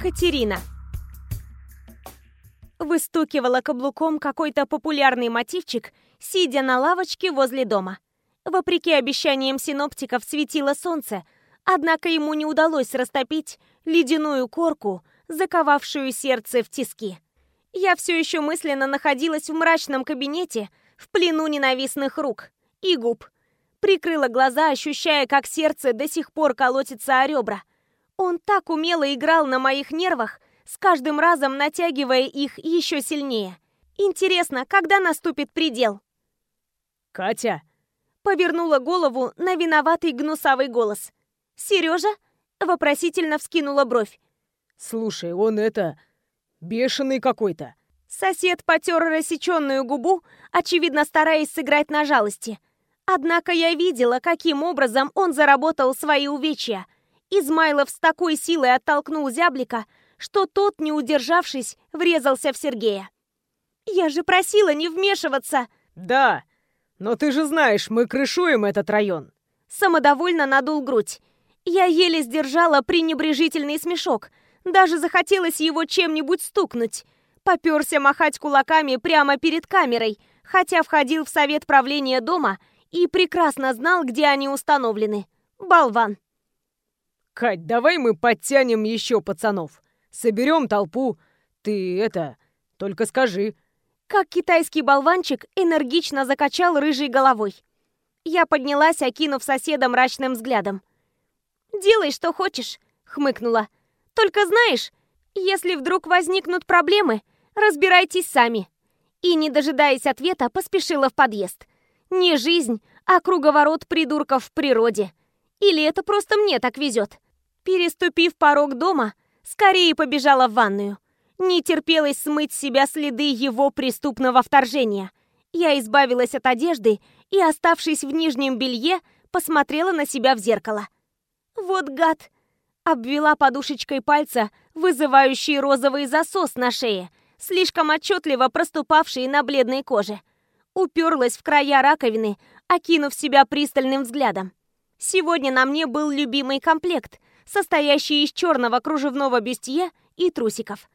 Катерина. Выстукивала каблуком какой-то популярный мотивчик, сидя на лавочке возле дома. Вопреки обещаниям синоптиков светило солнце, однако ему не удалось растопить ледяную корку, заковавшую сердце в тиски. Я все еще мысленно находилась в мрачном кабинете, в плену ненавистных рук и губ. Прикрыла глаза, ощущая, как сердце до сих пор колотится о ребра. Он так умело играл на моих нервах, с каждым разом натягивая их еще сильнее. Интересно, когда наступит предел? «Катя!» Повернула голову на виноватый гнусавый голос. «Сережа?» Вопросительно вскинула бровь. «Слушай, он это... бешеный какой-то». Сосед потер рассеченную губу, очевидно стараясь сыграть на жалости. Однако я видела, каким образом он заработал свои увечья – Измайлов с такой силой оттолкнул зяблика, что тот, не удержавшись, врезался в Сергея. «Я же просила не вмешиваться!» «Да, но ты же знаешь, мы крышуем этот район!» Самодовольно надул грудь. Я еле сдержала пренебрежительный смешок. Даже захотелось его чем-нибудь стукнуть. Поперся махать кулаками прямо перед камерой, хотя входил в совет правления дома и прекрасно знал, где они установлены. Болван. Кать, давай мы подтянем еще пацанов. Соберем толпу. Ты это, только скажи. Как китайский болванчик энергично закачал рыжей головой. Я поднялась, окинув соседа мрачным взглядом. «Делай, что хочешь», — хмыкнула. «Только знаешь, если вдруг возникнут проблемы, разбирайтесь сами». И, не дожидаясь ответа, поспешила в подъезд. Не жизнь, а круговорот придурков в природе. Или это просто мне так везет? Переступив порог дома, скорее побежала в ванную. Не терпелось смыть с себя следы его преступного вторжения. Я избавилась от одежды и, оставшись в нижнем белье, посмотрела на себя в зеркало. Вот гад! Обвела подушечкой пальца вызывающий розовый засос на шее, слишком отчетливо проступавший на бледной коже. Уперлась в края раковины, окинув себя пристальным взглядом. Сегодня на мне был любимый комплект – состоящий из черного кружевного бюстье и трусиков.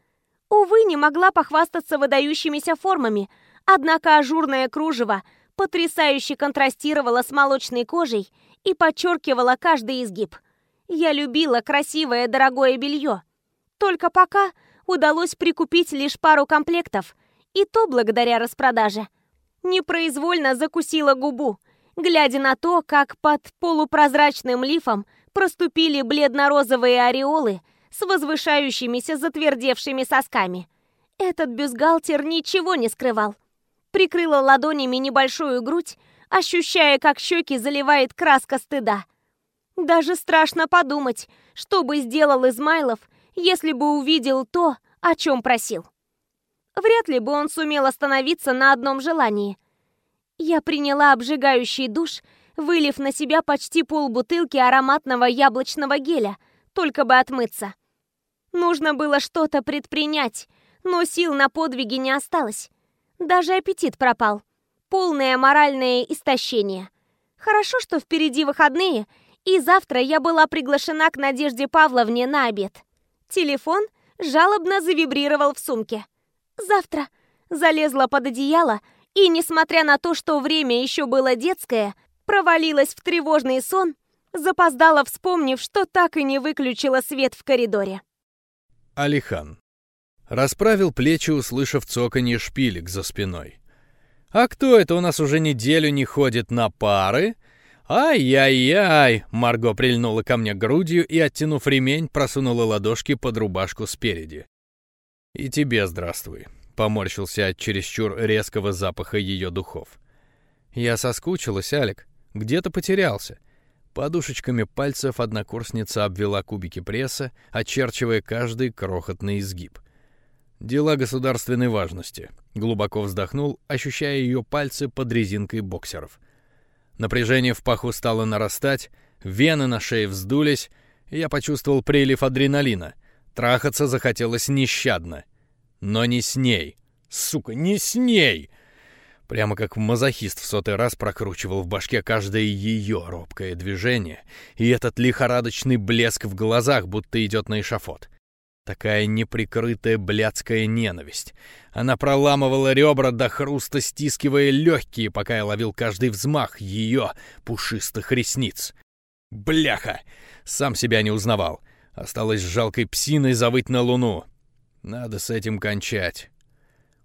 Увы, не могла похвастаться выдающимися формами, однако ажурное кружево потрясающе контрастировало с молочной кожей и подчеркивало каждый изгиб. Я любила красивое дорогое белье. Только пока удалось прикупить лишь пару комплектов, и то благодаря распродаже. Непроизвольно закусила губу, глядя на то, как под полупрозрачным лифом проступили бледно-розовые ореолы с возвышающимися затвердевшими сосками. Этот бюстгальтер ничего не скрывал. Прикрыла ладонями небольшую грудь, ощущая, как щеки заливает краска стыда. Даже страшно подумать, что бы сделал Измайлов, если бы увидел то, о чем просил. Вряд ли бы он сумел остановиться на одном желании. Я приняла обжигающий душ вылив на себя почти полбутылки ароматного яблочного геля, только бы отмыться. Нужно было что-то предпринять, но сил на подвиги не осталось. Даже аппетит пропал. Полное моральное истощение. Хорошо, что впереди выходные, и завтра я была приглашена к Надежде Павловне на обед. Телефон жалобно завибрировал в сумке. «Завтра». Залезла под одеяло, и, несмотря на то, что время еще было детское, провалилась в тревожный сон, запоздала, вспомнив, что так и не выключила свет в коридоре. Алихан. Расправил плечи, услышав цоканье шпилек за спиной. «А кто это у нас уже неделю не ходит на пары?» «Ай-яй-яй!» Марго прильнула ко мне грудью и, оттянув ремень, просунула ладошки под рубашку спереди. «И тебе здравствуй», — поморщился от чересчур резкого запаха ее духов. «Я соскучилась, Алик. Где-то потерялся. Подушечками пальцев однокурсница обвела кубики пресса, очерчивая каждый крохотный изгиб. Дела государственной важности. Глубоко вздохнул, ощущая ее пальцы под резинкой боксеров. Напряжение в паху стало нарастать, вены на шее вздулись, я почувствовал прилив адреналина. Трахаться захотелось нещадно. Но не с ней. Сука, не с ней! Прямо как мазохист в сотый раз прокручивал в башке каждое ее робкое движение и этот лихорадочный блеск в глазах, будто идет на эшафот. Такая неприкрытая блядская ненависть. Она проламывала ребра до хруста, стискивая легкие, пока я ловил каждый взмах ее пушистых ресниц. Бляха! Сам себя не узнавал. Осталось жалкой псиной завыть на луну. Надо с этим кончать.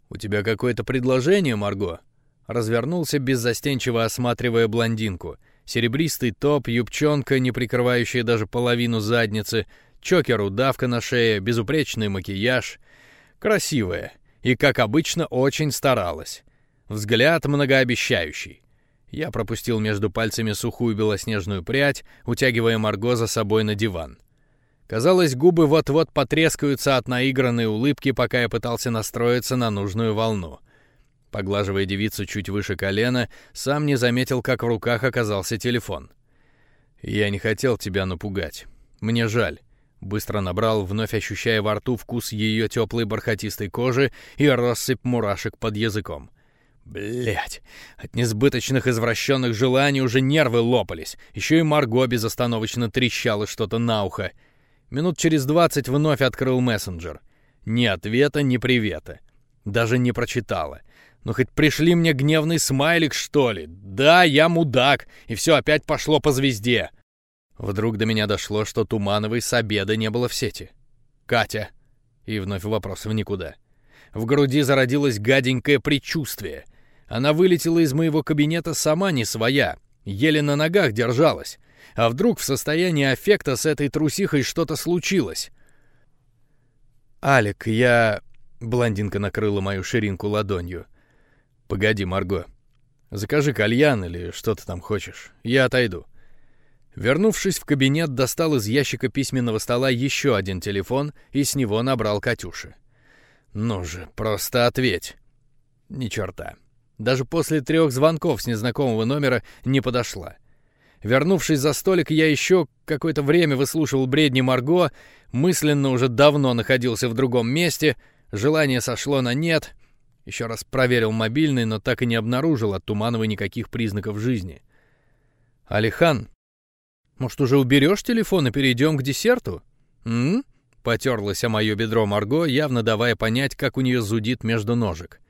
«У тебя какое-то предложение, Марго?» Развернулся, беззастенчиво осматривая блондинку. Серебристый топ, юбчонка, не прикрывающая даже половину задницы — Чокер, удавка на шее, безупречный макияж. Красивая. И, как обычно, очень старалась. Взгляд многообещающий. Я пропустил между пальцами сухую белоснежную прядь, утягивая Марго за собой на диван. Казалось, губы вот-вот потрескаются от наигранной улыбки, пока я пытался настроиться на нужную волну. Поглаживая девицу чуть выше колена, сам не заметил, как в руках оказался телефон. «Я не хотел тебя напугать. Мне жаль. Быстро набрал, вновь ощущая во рту вкус ее теплой бархатистой кожи и россыпь мурашек под языком. Блять, от несбыточных извращенных желаний уже нервы лопались. Еще и Марго безостановочно трещала что-то на ухо. Минут через двадцать вновь открыл мессенджер. Ни ответа, ни привета. Даже не прочитала. Ну хоть пришли мне гневный смайлик, что ли? Да, я мудак, и все опять пошло по звезде. Вдруг до меня дошло, что Тумановой с обеда не было в сети. «Катя!» И вновь вопрос в никуда. В груди зародилось гаденькое предчувствие. Она вылетела из моего кабинета сама не своя, еле на ногах держалась. А вдруг в состоянии аффекта с этой трусихой что-то случилось? «Алик, я...» — блондинка накрыла мою ширинку ладонью. «Погоди, Марго. Закажи кальян или что ты там хочешь. Я отойду». Вернувшись в кабинет, достал из ящика письменного стола еще один телефон и с него набрал Катюши. «Ну же, просто ответь!» Ни черта. Даже после трех звонков с незнакомого номера не подошла. Вернувшись за столик, я еще какое-то время выслушивал бредни Марго, мысленно уже давно находился в другом месте, желание сошло на нет. Еще раз проверил мобильный, но так и не обнаружил от Тумановой никаких признаков жизни. Алихан может, уже уберешь телефон и перейдем к десерту? М? Потерлась о мое бедро Марго, явно давая понять, как у нее зудит между ножек.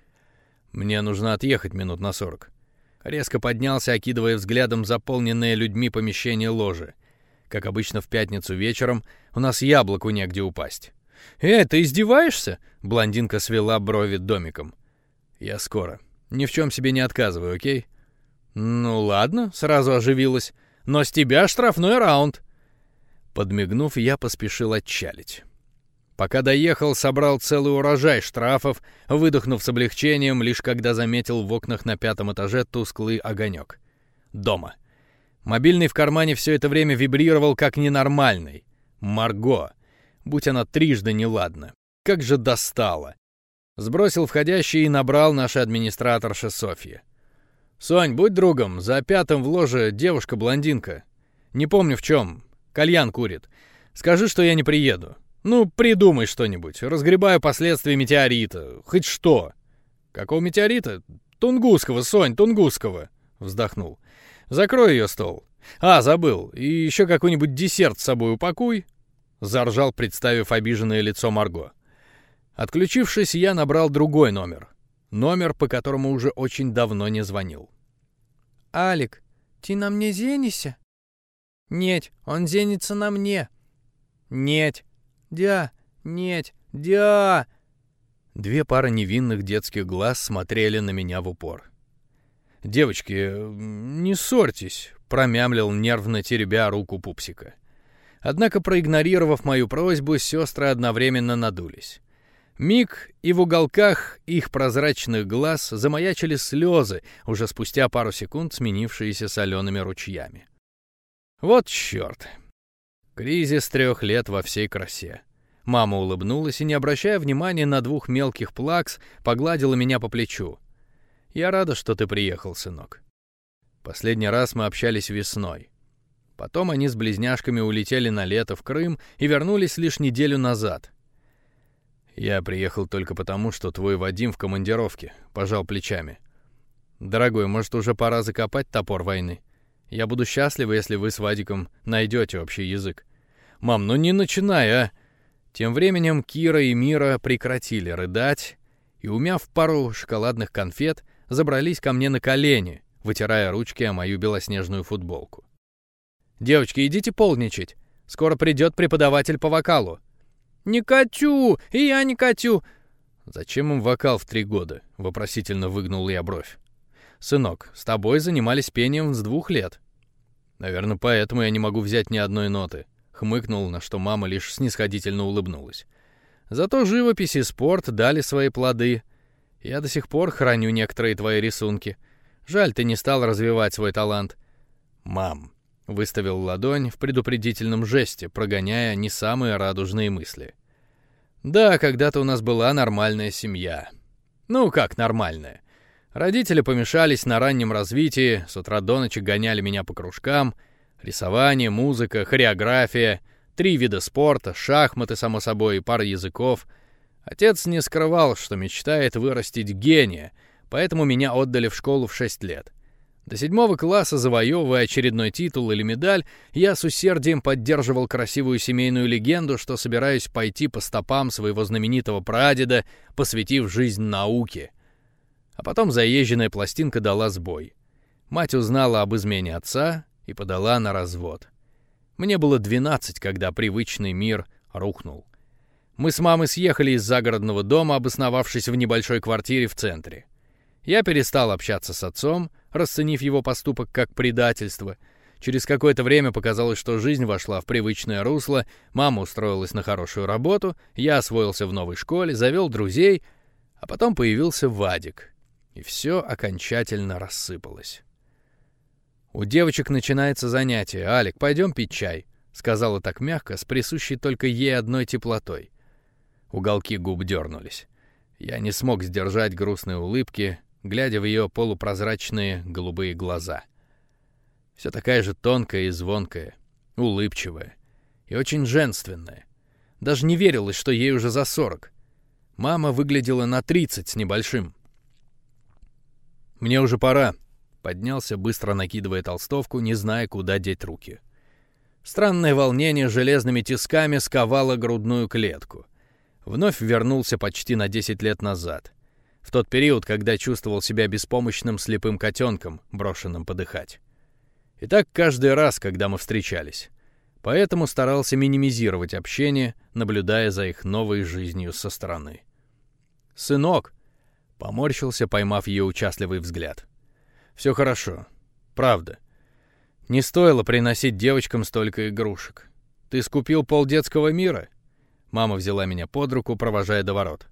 Мне нужно отъехать минут на сорок. Резко поднялся, окидывая взглядом заполненное людьми помещение ложи. Как обычно в пятницу вечером, у нас яблоку негде упасть. «Э, ты издеваешься?» — блондинка свела брови домиком. «Я скоро. Ни в чем себе не отказываю, окей?» «Ну ладно», — сразу оживилась но с тебя штрафной раунд». Подмигнув, я поспешил отчалить. Пока доехал, собрал целый урожай штрафов, выдохнув с облегчением, лишь когда заметил в окнах на пятом этаже тусклый огонек. Дома. Мобильный в кармане все это время вибрировал как ненормальный. Марго. Будь она трижды неладна. Как же достала. Сбросил входящий и набрал наша администраторша Софья. «Сонь, будь другом, за пятым в ложе девушка-блондинка. Не помню в чем. Кальян курит. Скажи, что я не приеду. Ну, придумай что-нибудь. Разгребаю последствия метеорита. Хоть что». «Какого метеорита?» «Тунгусского, Сонь, Тунгусского», — вздохнул. «Закрой ее стол. А, забыл. И еще какой-нибудь десерт с собой упакуй». Заржал, представив обиженное лицо Марго. Отключившись, я набрал другой номер — Номер, по которому уже очень давно не звонил. «Алик, ты на мне зенися?» «Нет, он зенится на мне». «Нет». «Дя, нет, дя». Две пары невинных детских глаз смотрели на меня в упор. «Девочки, не ссорьтесь», — промямлил нервно теребя руку пупсика. Однако, проигнорировав мою просьбу, сестры одновременно надулись. Миг, и в уголках их прозрачных глаз замаячили слезы, уже спустя пару секунд сменившиеся солеными ручьями. Вот черт! Кризис трех лет во всей красе. Мама улыбнулась и, не обращая внимания на двух мелких плакс, погладила меня по плечу. «Я рада, что ты приехал, сынок». Последний раз мы общались весной. Потом они с близняшками улетели на лето в Крым и вернулись лишь неделю назад — «Я приехал только потому, что твой Вадим в командировке», — пожал плечами. «Дорогой, может, уже пора закопать топор войны? Я буду счастлива, если вы с Вадиком найдете общий язык». «Мам, ну не начинай, а!» Тем временем Кира и Мира прекратили рыдать и, умяв пару шоколадных конфет, забрались ко мне на колени, вытирая ручки о мою белоснежную футболку. «Девочки, идите полничать. Скоро придет преподаватель по вокалу». «Не катю! И я не катю!» «Зачем им вокал в три года?» — вопросительно выгнул я бровь. «Сынок, с тобой занимались пением с двух лет». «Наверное, поэтому я не могу взять ни одной ноты», — хмыкнул, на что мама лишь снисходительно улыбнулась. «Зато живопись и спорт дали свои плоды. Я до сих пор храню некоторые твои рисунки. Жаль, ты не стал развивать свой талант». «Мам», — выставил ладонь в предупредительном жесте, прогоняя не самые радужные мысли. «Да, когда-то у нас была нормальная семья. Ну, как нормальная?» Родители помешались на раннем развитии, с утра до ночи гоняли меня по кружкам. Рисование, музыка, хореография, три вида спорта, шахматы, само собой, и пара языков. Отец не скрывал, что мечтает вырастить гения, поэтому меня отдали в школу в 6 лет. До седьмого класса, завоевывая очередной титул или медаль, я с усердием поддерживал красивую семейную легенду, что собираюсь пойти по стопам своего знаменитого прадеда, посвятив жизнь науке — а потом заезженная пластинка дала сбой. Мать узнала об измене отца и подала на развод. Мне было 12, когда привычный мир рухнул. Мы с мамой съехали из загородного дома, обосновавшись в небольшой квартире в центре. Я перестал общаться с отцом, расценив его поступок как предательство. Через какое-то время показалось, что жизнь вошла в привычное русло, мама устроилась на хорошую работу, я освоился в новой школе, завел друзей, а потом появился Вадик, и все окончательно рассыпалось. «У девочек начинается занятие. Алик, пойдем пить чай», — сказала так мягко, с присущей только ей одной теплотой. Уголки губ дернулись. Я не смог сдержать грустные улыбки, глядя в ее полупрозрачные голубые глаза. Все такая же тонкая и звонкая, улыбчивая и очень женственная. Даже не верилось, что ей уже за сорок. Мама выглядела на тридцать с небольшим. «Мне уже пора», — поднялся, быстро накидывая толстовку, не зная, куда деть руки. Странное волнение железными тисками сковало грудную клетку. Вновь вернулся почти на 10 лет назад. В тот период, когда чувствовал себя беспомощным слепым котенком, брошенным подыхать. И так каждый раз, когда мы встречались. Поэтому старался минимизировать общение, наблюдая за их новой жизнью со стороны. «Сынок!» Поморщился, поймав ее участливый взгляд. «Все хорошо. Правда. Не стоило приносить девочкам столько игрушек. Ты скупил пол детского мира?» Мама взяла меня под руку, провожая до ворот.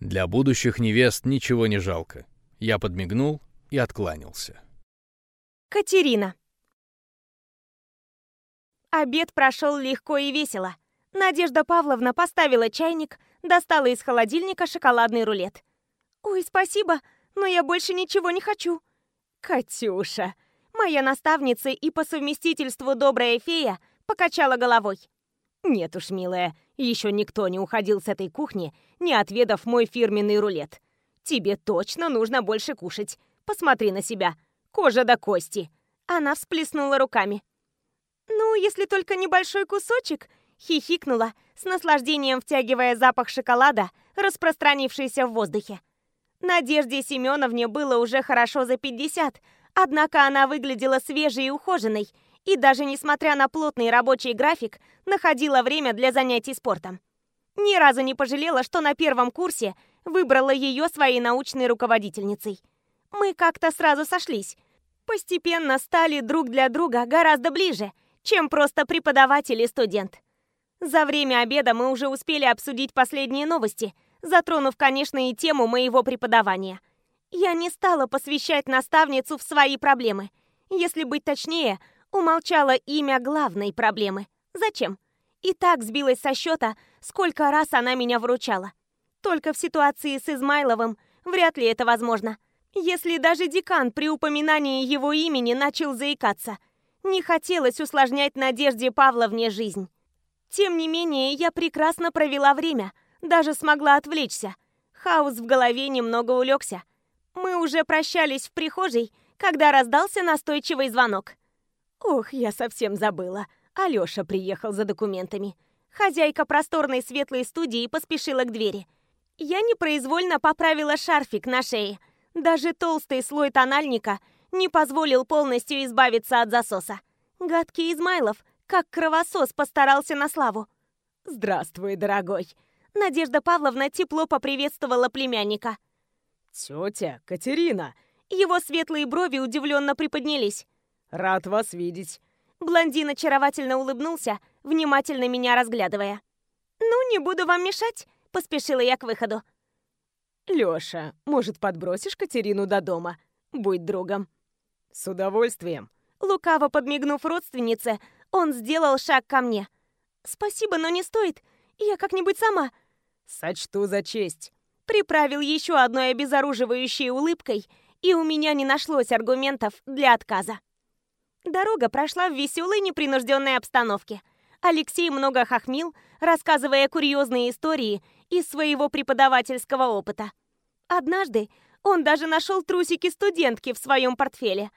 «Для будущих невест ничего не жалко». Я подмигнул и откланялся. Катерина. Обед прошел легко и весело. Надежда Павловна поставила чайник, достала из холодильника шоколадный рулет. «Ой, спасибо, но я больше ничего не хочу». «Катюша!» Моя наставница и по совместительству добрая фея покачала головой. «Нет уж, милая, еще никто не уходил с этой кухни, не отведав мой фирменный рулет. Тебе точно нужно больше кушать. Посмотри на себя. Кожа до кости». Она всплеснула руками. «Ну, если только небольшой кусочек», — хихикнула, с наслаждением втягивая запах шоколада, распространившийся в воздухе. Надежде Семеновне было уже хорошо за 50, однако она выглядела свежей и ухоженной, и даже несмотря на плотный рабочий график, находила время для занятий спортом. Ни разу не пожалела, что на первом курсе выбрала ее своей научной руководительницей. Мы как-то сразу сошлись. Постепенно стали друг для друга гораздо ближе, чем просто преподаватель и студент. За время обеда мы уже успели обсудить последние новости – затронув, конечно, и тему моего преподавания. Я не стала посвящать наставницу в свои проблемы. Если быть точнее, умолчала имя главной проблемы. Зачем? И так сбилась со счета, сколько раз она меня вручала. Только в ситуации с Измайловым вряд ли это возможно. Если даже декан при упоминании его имени начал заикаться. Не хотелось усложнять Надежде Павловне жизнь. Тем не менее, я прекрасно провела время – даже смогла отвлечься. Хаос в голове немного улегся. Мы уже прощались в прихожей, когда раздался настойчивый звонок. Ох, я совсем забыла. Алёша приехал за документами. Хозяйка просторной светлой студии поспешила к двери. Я непроизвольно поправила шарфик на шее. Даже толстый слой тональника не позволил полностью избавиться от засоса. Гадкий Измайлов, как кровосос, постарался на славу. «Здравствуй, дорогой!» Надежда Павловна тепло поприветствовала племянника. «Тетя Катерина!» Его светлые брови удивленно приподнялись. «Рад вас видеть!» Блондин очаровательно улыбнулся, внимательно меня разглядывая. «Ну, не буду вам мешать», — поспешила я к выходу. «Лёша, может, подбросишь Катерину до дома? Будь другом». «С удовольствием». Лукаво подмигнув родственнице, он сделал шаг ко мне. «Спасибо, но не стоит. Я как-нибудь сама». «Сочту за честь». Приправил еще одной обезоруживающей улыбкой, и у меня не нашлось аргументов для отказа. Дорога прошла в веселой непринужденной обстановке. Алексей много хохмил, рассказывая курьезные истории из своего преподавательского опыта. Однажды он даже нашел трусики студентки в своем портфеле.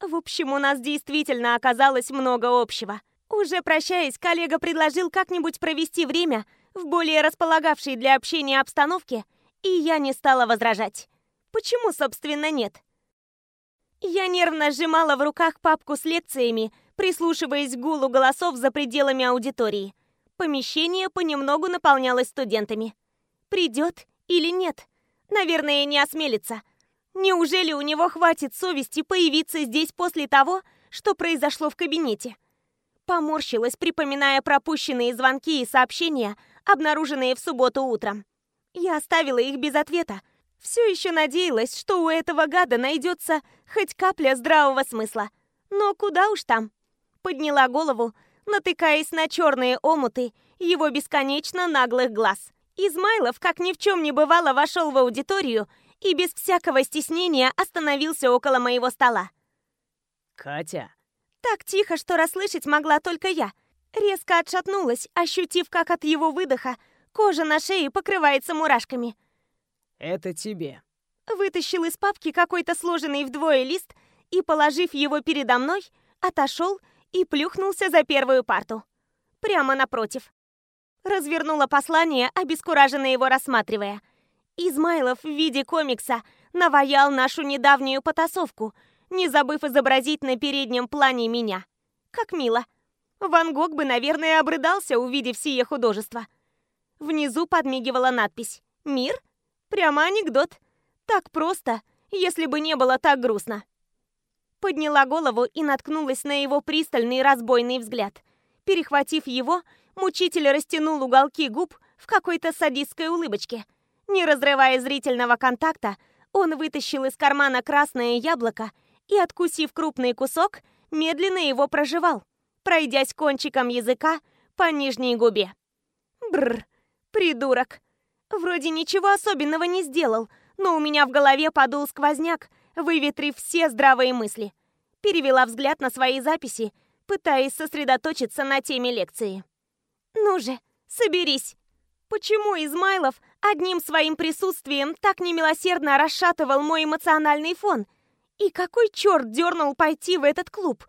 В общем, у нас действительно оказалось много общего. Уже прощаясь, коллега предложил как-нибудь провести время в более располагавшей для общения обстановке, и я не стала возражать. Почему, собственно, нет? Я нервно сжимала в руках папку с лекциями, прислушиваясь к гулу голосов за пределами аудитории. Помещение понемногу наполнялось студентами. Придет или нет? Наверное, не осмелится. Неужели у него хватит совести появиться здесь после того, что произошло в кабинете? Поморщилась, припоминая пропущенные звонки и сообщения, обнаруженные в субботу утром. Я оставила их без ответа, все еще надеялась, что у этого гада найдется хоть капля здравого смысла. Но куда уж там. Подняла голову, натыкаясь на черные омуты его бесконечно наглых глаз. Измайлов, как ни в чем не бывало, вошел в аудиторию и без всякого стеснения остановился около моего стола. «Катя!» Так тихо, что расслышать могла только я. Резко отшатнулась, ощутив, как от его выдоха кожа на шее покрывается мурашками. Это тебе. Вытащил из папки какой-то сложенный вдвое лист и, положив его передо мной, отошел и плюхнулся за первую парту. Прямо напротив. Развернула послание, обескураженно его рассматривая. Измайлов в виде комикса наваял нашу недавнюю потасовку, не забыв изобразить на переднем плане меня. Как мило. Ван Гог бы, наверное, обрыдался, увидев сие художество. Внизу подмигивала надпись «Мир?» Прямо анекдот. Так просто, если бы не было так грустно. Подняла голову и наткнулась на его пристальный разбойный взгляд. Перехватив его, мучитель растянул уголки губ в какой-то садистской улыбочке. Не разрывая зрительного контакта, он вытащил из кармана красное яблоко и, откусив крупный кусок, медленно его прожевал, пройдясь кончиком языка по нижней губе. Бррр, придурок. Вроде ничего особенного не сделал, но у меня в голове подул сквозняк, выветрив все здравые мысли. Перевела взгляд на свои записи, пытаясь сосредоточиться на теме лекции. «Ну же, соберись!» Почему Измайлов одним своим присутствием так немилосердно расшатывал мой эмоциональный фон? И какой черт дернул пойти в этот клуб?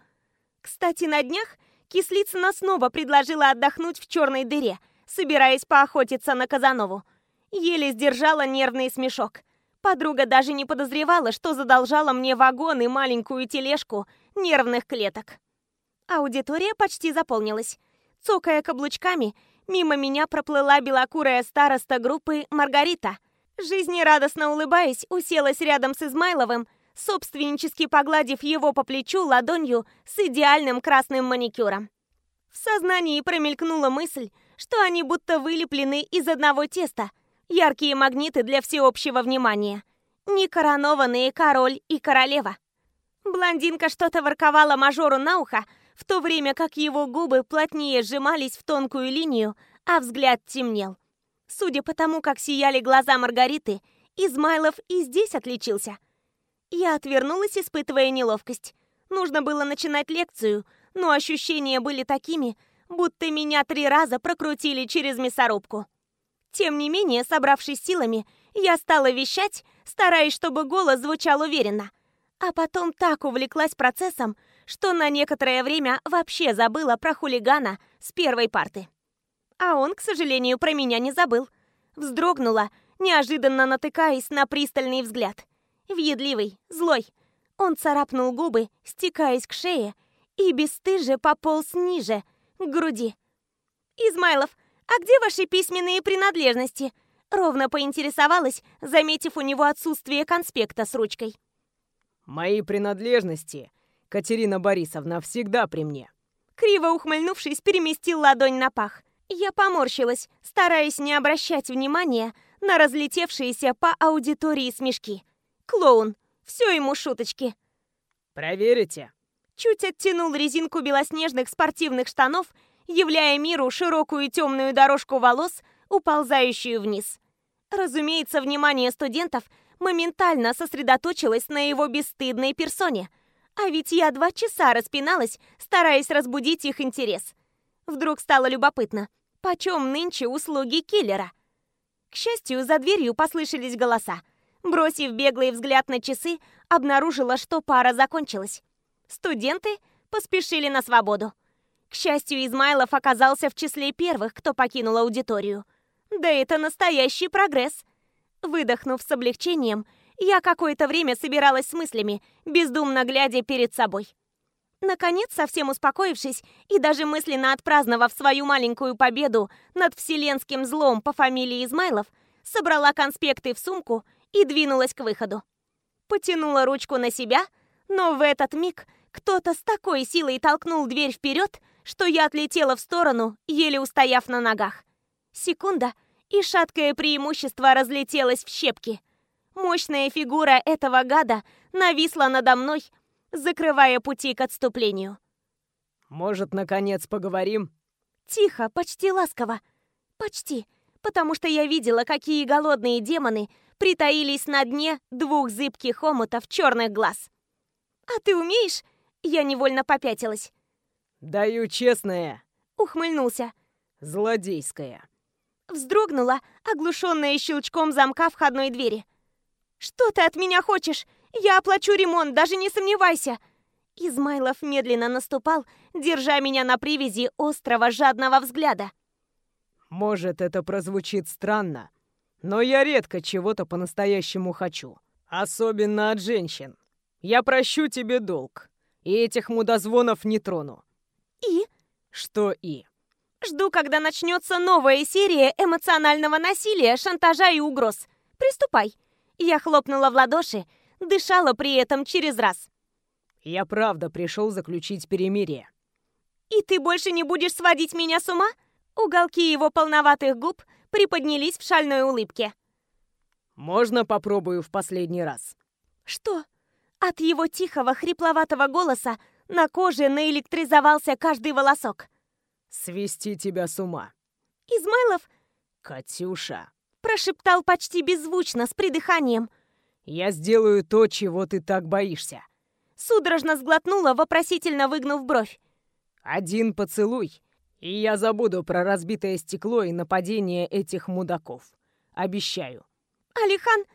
Кстати, на днях Кислицына снова предложила отдохнуть в черной дыре, собираясь поохотиться на Казанову. Еле сдержала нервный смешок. Подруга даже не подозревала, что задолжала мне вагон и маленькую тележку нервных клеток. Аудитория почти заполнилась. Цокая каблучками, мимо меня проплыла белокурая староста группы Маргарита. Жизнерадостно улыбаясь, уселась рядом с Измайловым, собственнически погладив его по плечу ладонью с идеальным красным маникюром. В сознании промелькнула мысль, что они будто вылеплены из одного теста – яркие магниты для всеобщего внимания. Некоронованные король и королева. Блондинка что-то ворковала мажору на ухо, в то время как его губы плотнее сжимались в тонкую линию, а взгляд темнел. Судя по тому, как сияли глаза Маргариты, Измайлов и здесь отличился. Я отвернулась, испытывая неловкость. Нужно было начинать лекцию, но ощущения были такими, будто меня три раза прокрутили через мясорубку. Тем не менее, собравшись силами, я стала вещать, стараясь, чтобы голос звучал уверенно. А потом так увлеклась процессом, что на некоторое время вообще забыла про хулигана с первой парты. А он, к сожалению, про меня не забыл. Вздрогнула, неожиданно натыкаясь на пристальный взгляд. Въедливый, злой. Он царапнул губы, стекаясь к шее, и бесстыже пополз ниже, к груди. «Измайлов, а где ваши письменные принадлежности?» Ровно поинтересовалась, заметив у него отсутствие конспекта с ручкой. «Мои принадлежности, Катерина Борисовна, всегда при мне». Криво ухмыльнувшись, переместил ладонь на пах. Я поморщилась, стараясь не обращать внимания на разлетевшиеся по аудитории смешки. Клоун. Все ему шуточки. «Проверите?» Чуть оттянул резинку белоснежных спортивных штанов, являя миру широкую темную дорожку волос, уползающую вниз. Разумеется, внимание студентов моментально сосредоточилось на его бесстыдной персоне. А ведь я два часа распиналась, стараясь разбудить их интерес. Вдруг стало любопытно, почем нынче услуги киллера? К счастью, за дверью послышались голоса. Бросив беглый взгляд на часы, обнаружила, что пара закончилась. Студенты поспешили на свободу. К счастью, Измайлов оказался в числе первых, кто покинул аудиторию. Да это настоящий прогресс. Выдохнув с облегчением, я какое-то время собиралась с мыслями, бездумно глядя перед собой. Наконец, совсем успокоившись и даже мысленно отпраздновав свою маленькую победу над вселенским злом по фамилии Измайлов, собрала конспекты в сумку и двинулась к выходу. Потянула ручку на себя, но в этот миг кто-то с такой силой толкнул дверь вперед, что я отлетела в сторону, еле устояв на ногах. Секунда, и шаткое преимущество разлетелось в щепки. Мощная фигура этого гада нависла надо мной, закрывая пути к отступлению. «Может, наконец поговорим?» Тихо, почти ласково. Почти, потому что я видела, какие голодные демоны притаились на дне двух зыбких омутов черных глаз. «А ты умеешь?» Я невольно попятилась. «Даю честное», — ухмыльнулся. «Злодейское». Вздрогнула, оглушенная щелчком замка входной двери. «Что ты от меня хочешь? Я оплачу ремонт, даже не сомневайся!» Измайлов медленно наступал, держа меня на привязи острого жадного взгляда. «Может, это прозвучит странно, но я редко чего-то по-настоящему хочу. Особенно от женщин. Я прощу тебе долг. И этих мудозвонов не трону. И? Что и? Жду, когда начнется новая серия эмоционального насилия, шантажа и угроз. Приступай. Я хлопнула в ладоши, дышала при этом через раз. Я правда пришел заключить перемирие. И ты больше не будешь сводить меня с ума? Уголки его полноватых губ приподнялись в шальной улыбке. «Можно попробую в последний раз?» «Что?» От его тихого, хрипловатого голоса на коже наэлектризовался каждый волосок. «Свести тебя с ума». «Измайлов?» «Катюша!» Прошептал почти беззвучно, с придыханием. «Я сделаю то, чего ты так боишься». Судорожно сглотнула, вопросительно выгнув бровь. «Один поцелуй, и я забуду про разбитое стекло и нападение этих мудаков. Обещаю. Алихан...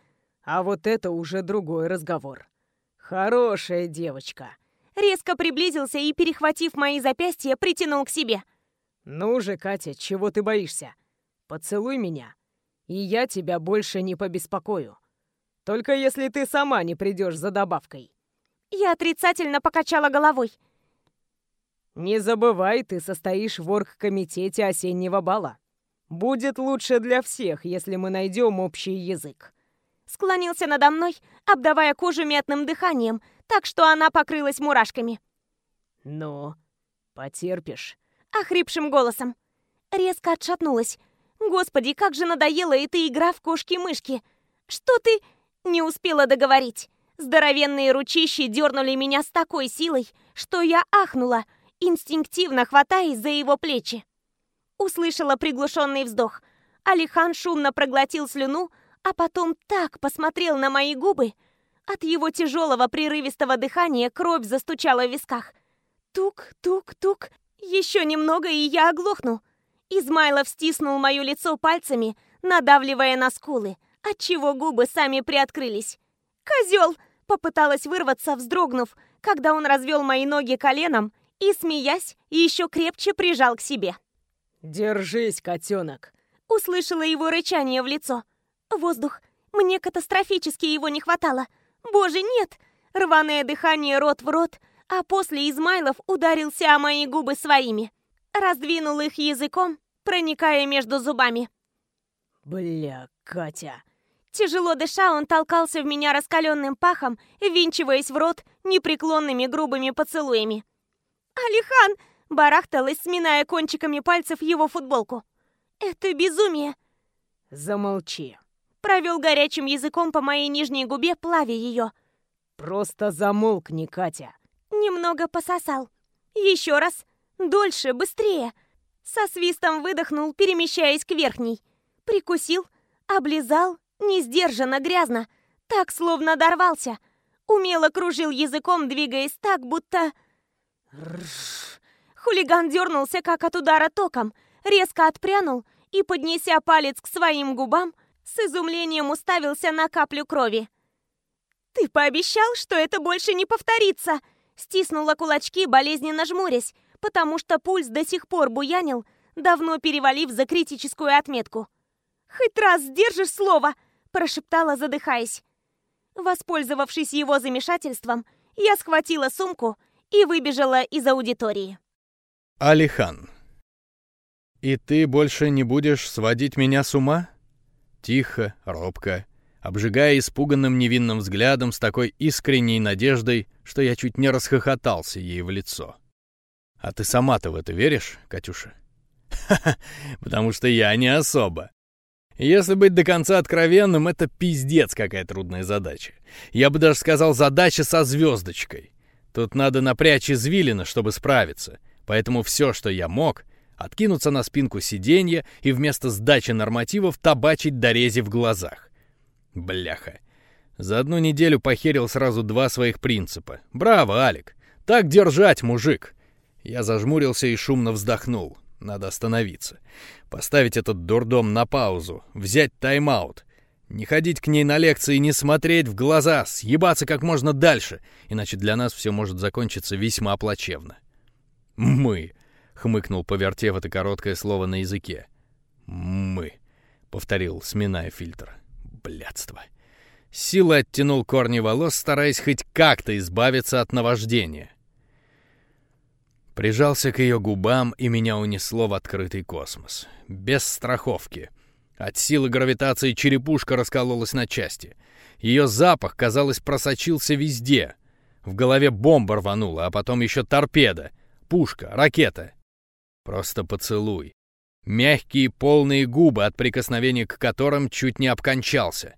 А вот это уже другой разговор. Хорошая девочка. Резко приблизился и, перехватив мои запястья, притянул к себе. Ну же, Катя, чего ты боишься? Поцелуй меня, и я тебя больше не побеспокою. Только если ты сама не придешь за добавкой. Я отрицательно покачала головой. Не забывай, ты состоишь в оргкомитете осеннего бала. Будет лучше для всех, если мы найдем общий язык. Склонился надо мной, обдавая кожу мятным дыханием, так что она покрылась мурашками. Ну, потерпишь. Охрипшим голосом. Резко отшатнулась. Господи, как же надоела эта игра в кошки-мышки. Что ты... Не успела договорить. Здоровенные ручищи дернули меня с такой силой, что я ахнула — инстинктивно хватаясь за его плечи. Услышала приглушенный вздох. Алихан шумно проглотил слюну, а потом так посмотрел на мои губы. От его тяжелого прерывистого дыхания кровь застучала в висках. Тук-тук-тук. Еще немного, и я оглохну. Измайлов стиснул мое лицо пальцами, надавливая на скулы, отчего губы сами приоткрылись. «Козел!» — попыталась вырваться, вздрогнув, когда он развел мои ноги коленом и, смеясь, еще крепче прижал к себе. «Держись, котенок!» Услышала его рычание в лицо. Воздух. Мне катастрофически его не хватало. Боже, нет! Рваное дыхание рот в рот, а после Измайлов ударился о мои губы своими. Раздвинул их языком, проникая между зубами. «Бля, Катя!» Тяжело дыша, он толкался в меня раскаленным пахом, ввинчиваясь в рот непреклонными грубыми поцелуями. «Алихан!» — барахталась, сминая кончиками пальцев его футболку. «Это безумие!» «Замолчи!» Провел горячим языком по моей нижней губе, плавя ее. «Просто замолкни, Катя!» Немного пососал. Еще раз. Дольше, быстрее. Со свистом выдохнул, перемещаясь к верхней. Прикусил, облизал, не сдержанно грязно, так, словно дорвался. Умело кружил языком, двигаясь так, будто... Рш. Хулиган дернулся, как от удара током, резко отпрянул и, поднеся палец к своим губам, с изумлением уставился на каплю крови. «Ты пообещал, что это больше не повторится!» Стиснула кулачки, болезненно жмурясь, потому что пульс до сих пор буянил, давно перевалив за критическую отметку. «Хоть раз сдержишь слово!» – прошептала, задыхаясь. Воспользовавшись его замешательством, я схватила сумку и выбежала из аудитории. Алихан. «И ты больше не будешь сводить меня с ума?» Тихо, робко, обжигая испуганным невинным взглядом с такой искренней надеждой, что я чуть не расхохотался ей в лицо. «А ты сама-то в это веришь, Катюша?» «Ха-ха, потому что я не особо. Если быть до конца откровенным, это пиздец какая трудная задача. Я бы даже сказал, задача со звездочкой. Тут надо напрячь извилина, чтобы справиться. Поэтому все, что я мог, откинуться на спинку сиденья и вместо сдачи нормативов табачить дорези в глазах. Бляха. За одну неделю похерил сразу два своих принципа. Браво, Алик. Так держать, мужик. Я зажмурился и шумно вздохнул. Надо остановиться. Поставить этот дурдом на паузу. Взять тайм-аут. Не ходить к ней на лекции, не смотреть в глаза, съебаться как можно дальше, иначе для нас все может закончиться весьма плачевно. «Мы», — хмыкнул, повертев это короткое слово на языке. «Мы», — повторил, сминая фильтр. «Блядство». Силой оттянул корни волос, стараясь хоть как-то избавиться от наваждения. Прижался к ее губам, и меня унесло в открытый космос. Без страховки. От силы гравитации черепушка раскололась на части. Ее запах, казалось, просочился везде. В голове бомба рванула, а потом еще торпеда, пушка, ракета. Просто поцелуй. Мягкие полные губы, от прикосновения к которым чуть не обкончался.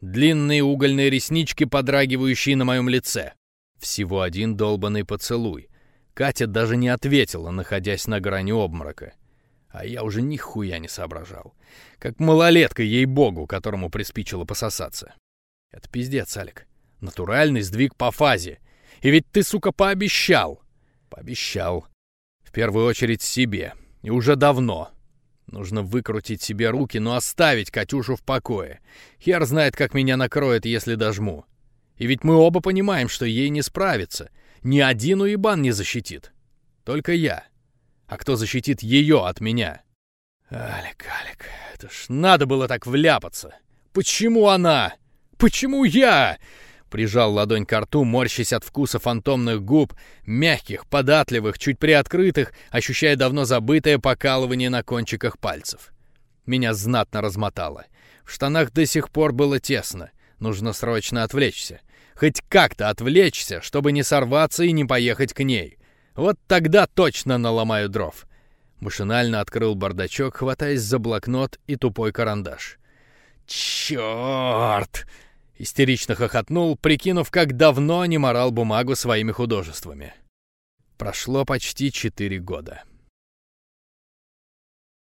Длинные угольные реснички, подрагивающие на моем лице. Всего один долбанный поцелуй. Катя даже не ответила, находясь на грани обморока. А я уже нихуя не соображал. Как малолетка, ей-богу, которому приспичило пососаться. Это пиздец, Алик. Натуральный сдвиг по фазе. И ведь ты, сука, пообещал. Пообещал. В первую очередь себе. И уже давно. Нужно выкрутить себе руки, но оставить Катюшу в покое. Хер знает, как меня накроет, если дожму. И ведь мы оба понимаем, что ей не справиться — ни один уебан не защитит. Только я. А кто защитит ее от меня? Алик, Алик, это ж надо было так вляпаться. Почему она? Почему я? Прижал ладонь к рту, морщась от вкуса фантомных губ, мягких, податливых, чуть приоткрытых, ощущая давно забытое покалывание на кончиках пальцев. Меня знатно размотало. В штанах до сих пор было тесно. Нужно срочно отвлечься. Хоть как-то отвлечься, чтобы не сорваться и не поехать к ней. Вот тогда точно наломаю дров. Машинально открыл бардачок, хватаясь за блокнот и тупой карандаш. «Чёрт!» — истерично хохотнул, прикинув, как давно не морал бумагу своими художествами. Прошло почти четыре года.